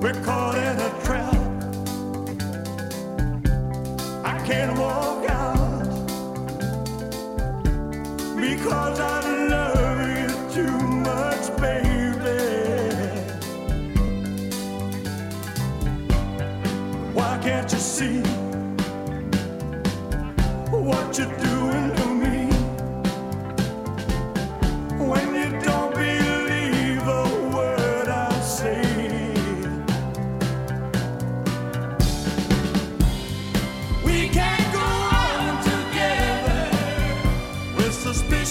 We're caught in a trap. I can't walk out because I love you too much, baby. Why can't you see what you're doing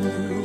You.